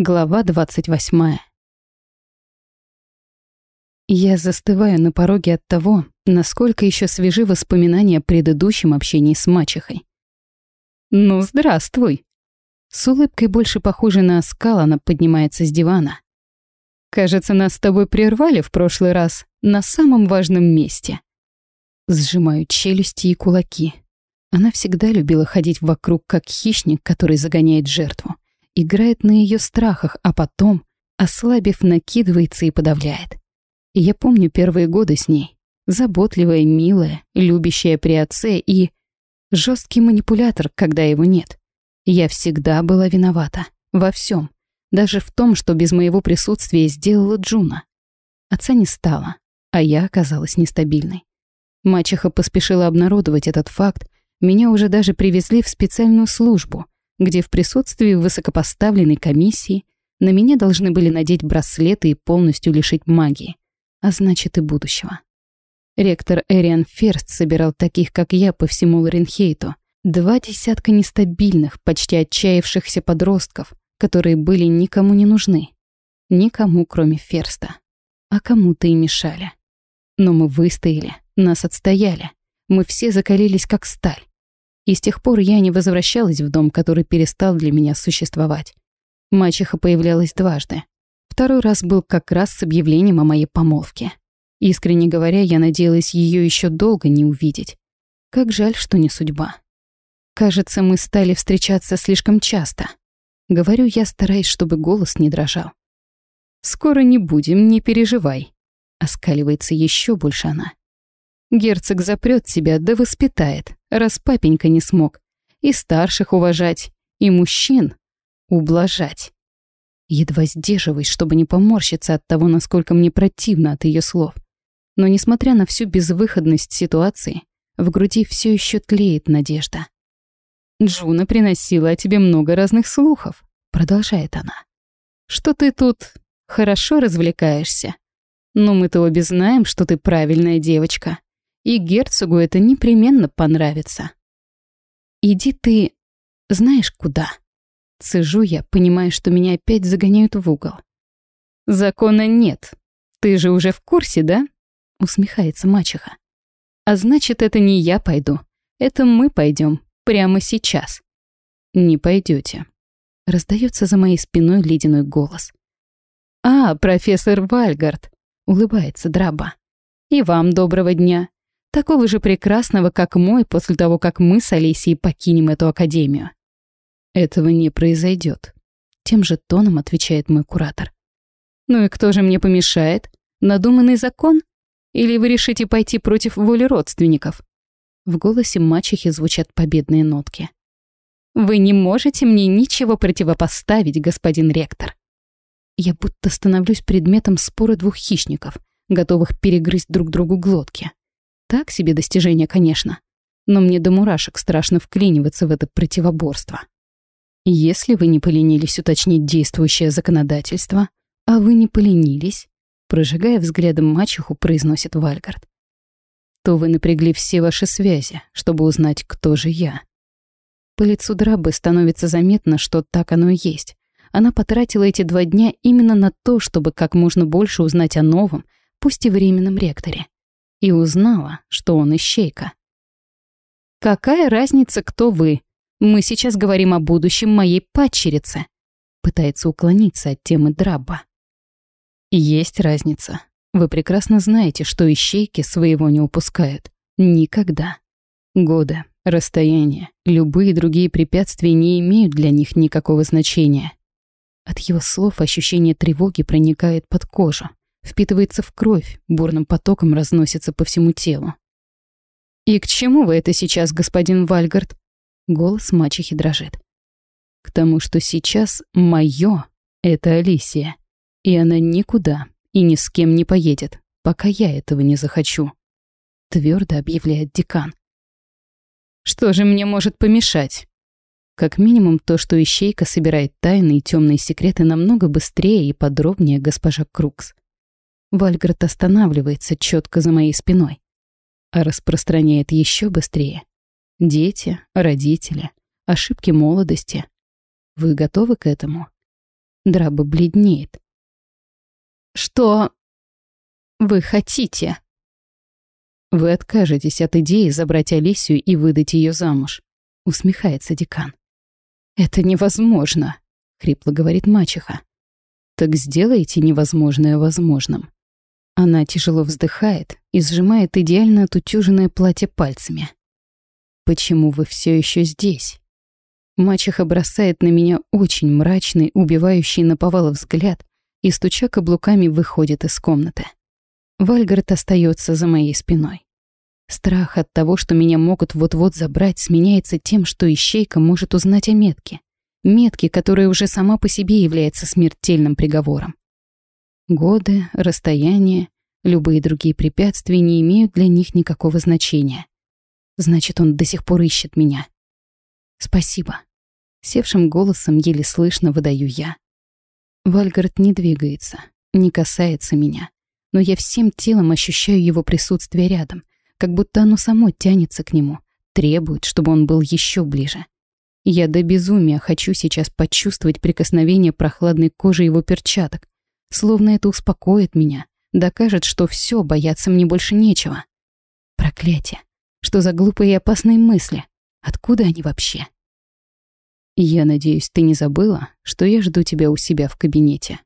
Глава 28. Я застываю на пороге от того, насколько еще свежи воспоминания о предыдущем общении с мачехой. «Ну, здравствуй!» С улыбкой больше похожей на оскал она поднимается с дивана. «Кажется, нас с тобой прервали в прошлый раз на самом важном месте». Сжимаю челюсти и кулаки. Она всегда любила ходить вокруг, как хищник, который загоняет жертву играет на ее страхах, а потом, ослабив, накидывается и подавляет. Я помню первые годы с ней. Заботливая, милая, любящая при отце и... жесткий манипулятор, когда его нет. Я всегда была виновата. Во всем, Даже в том, что без моего присутствия сделала Джуна. Отца не стало, а я оказалась нестабильной. Мачеха поспешила обнародовать этот факт, меня уже даже привезли в специальную службу — где в присутствии высокопоставленной комиссии на меня должны были надеть браслеты и полностью лишить магии, а значит и будущего. Ректор Эриан Ферст собирал таких, как я, по всему Лоренхейту. Два десятка нестабильных, почти отчаявшихся подростков, которые были никому не нужны. Никому, кроме Ферста. А кому-то и мешали. Но мы выстояли, нас отстояли. Мы все закалились, как сталь. И с тех пор я не возвращалась в дом, который перестал для меня существовать. Мачеха появлялась дважды. Второй раз был как раз с объявлением о моей помолвке. Искренне говоря, я надеялась ее еще долго не увидеть. Как жаль, что не судьба. Кажется, мы стали встречаться слишком часто. Говорю я, стараясь, чтобы голос не дрожал. «Скоро не будем, не переживай», — оскаливается еще больше она. Герцог запрет себя да воспитает, раз папенька не смог. И старших уважать, и мужчин ублажать. Едва сдерживаюсь, чтобы не поморщиться от того, насколько мне противно от ее слов. Но несмотря на всю безвыходность ситуации, в груди все еще тлеет надежда. «Джуна приносила о тебе много разных слухов», — продолжает она. «Что ты тут хорошо развлекаешься? Но мы-то обе знаем, что ты правильная девочка и герцогу это непременно понравится. «Иди ты... знаешь куда?» Цежу я, понимая, что меня опять загоняют в угол. «Закона нет. Ты же уже в курсе, да?» Усмехается мачеха. «А значит, это не я пойду. Это мы пойдем прямо сейчас». «Не пойдете. Раздается за моей спиной ледяной голос. «А, профессор Вальгард!» — улыбается Драба. «И вам доброго дня такого же прекрасного, как мой, после того, как мы с Алисией покинем эту академию. Этого не произойдет. Тем же тоном отвечает мой куратор. Ну и кто же мне помешает? Надуманный закон? Или вы решите пойти против воли родственников? В голосе мачехи звучат победные нотки. Вы не можете мне ничего противопоставить, господин ректор. Я будто становлюсь предметом спора двух хищников, готовых перегрызть друг другу глотки. Так себе достижение, конечно. Но мне до мурашек страшно вклиниваться в это противоборство. Если вы не поленились уточнить действующее законодательство, а вы не поленились, прожигая взглядом мачеху, произносит Вальгард, то вы напрягли все ваши связи, чтобы узнать, кто же я. По лицу Драбы становится заметно, что так оно и есть. Она потратила эти два дня именно на то, чтобы как можно больше узнать о новом, пусть и временном ректоре и узнала, что он ищейка. «Какая разница, кто вы? Мы сейчас говорим о будущем моей падчерицы», пытается уклониться от темы Драбба. «Есть разница. Вы прекрасно знаете, что ищейки своего не упускают. Никогда. Годы, расстояние, любые другие препятствия не имеют для них никакого значения». От его слов ощущение тревоги проникает под кожу впитывается в кровь, бурным потоком разносится по всему телу. «И к чему вы это сейчас, господин Вальгард?» Голос мачехи дрожит. «К тому, что сейчас моё — это Алисия, и она никуда и ни с кем не поедет, пока я этого не захочу», — твердо объявляет декан. «Что же мне может помешать?» Как минимум то, что ищейка собирает тайны и темные секреты намного быстрее и подробнее госпожа Крукс. Вальгард останавливается четко за моей спиной, а распространяет еще быстрее. Дети, родители, ошибки молодости. Вы готовы к этому? Драба бледнеет. «Что вы хотите?» «Вы откажетесь от идеи забрать Алисию и выдать ее замуж», — усмехается декан. «Это невозможно», — хрипло говорит мачеха. «Так сделайте невозможное возможным». Она тяжело вздыхает и сжимает идеально отутюженное платье пальцами. «Почему вы все еще здесь?» Мачеха бросает на меня очень мрачный, убивающий наповал взгляд и, стуча каблуками, выходит из комнаты. Вальгард остается за моей спиной. Страх от того, что меня могут вот-вот забрать, сменяется тем, что ищейка может узнать о метке. Метке, которая уже сама по себе является смертельным приговором. Годы, расстояние, любые другие препятствия не имеют для них никакого значения. Значит, он до сих пор ищет меня. Спасибо. Севшим голосом еле слышно выдаю я. Вальгард не двигается, не касается меня но я всем телом ощущаю его присутствие рядом, как будто оно само тянется к нему, требует, чтобы он был еще ближе. Я до безумия хочу сейчас почувствовать прикосновение прохладной кожи его перчаток, словно это успокоит меня, докажет, что все, бояться мне больше нечего. Проклятие! Что за глупые и опасные мысли? Откуда они вообще? Я надеюсь, ты не забыла, что я жду тебя у себя в кабинете.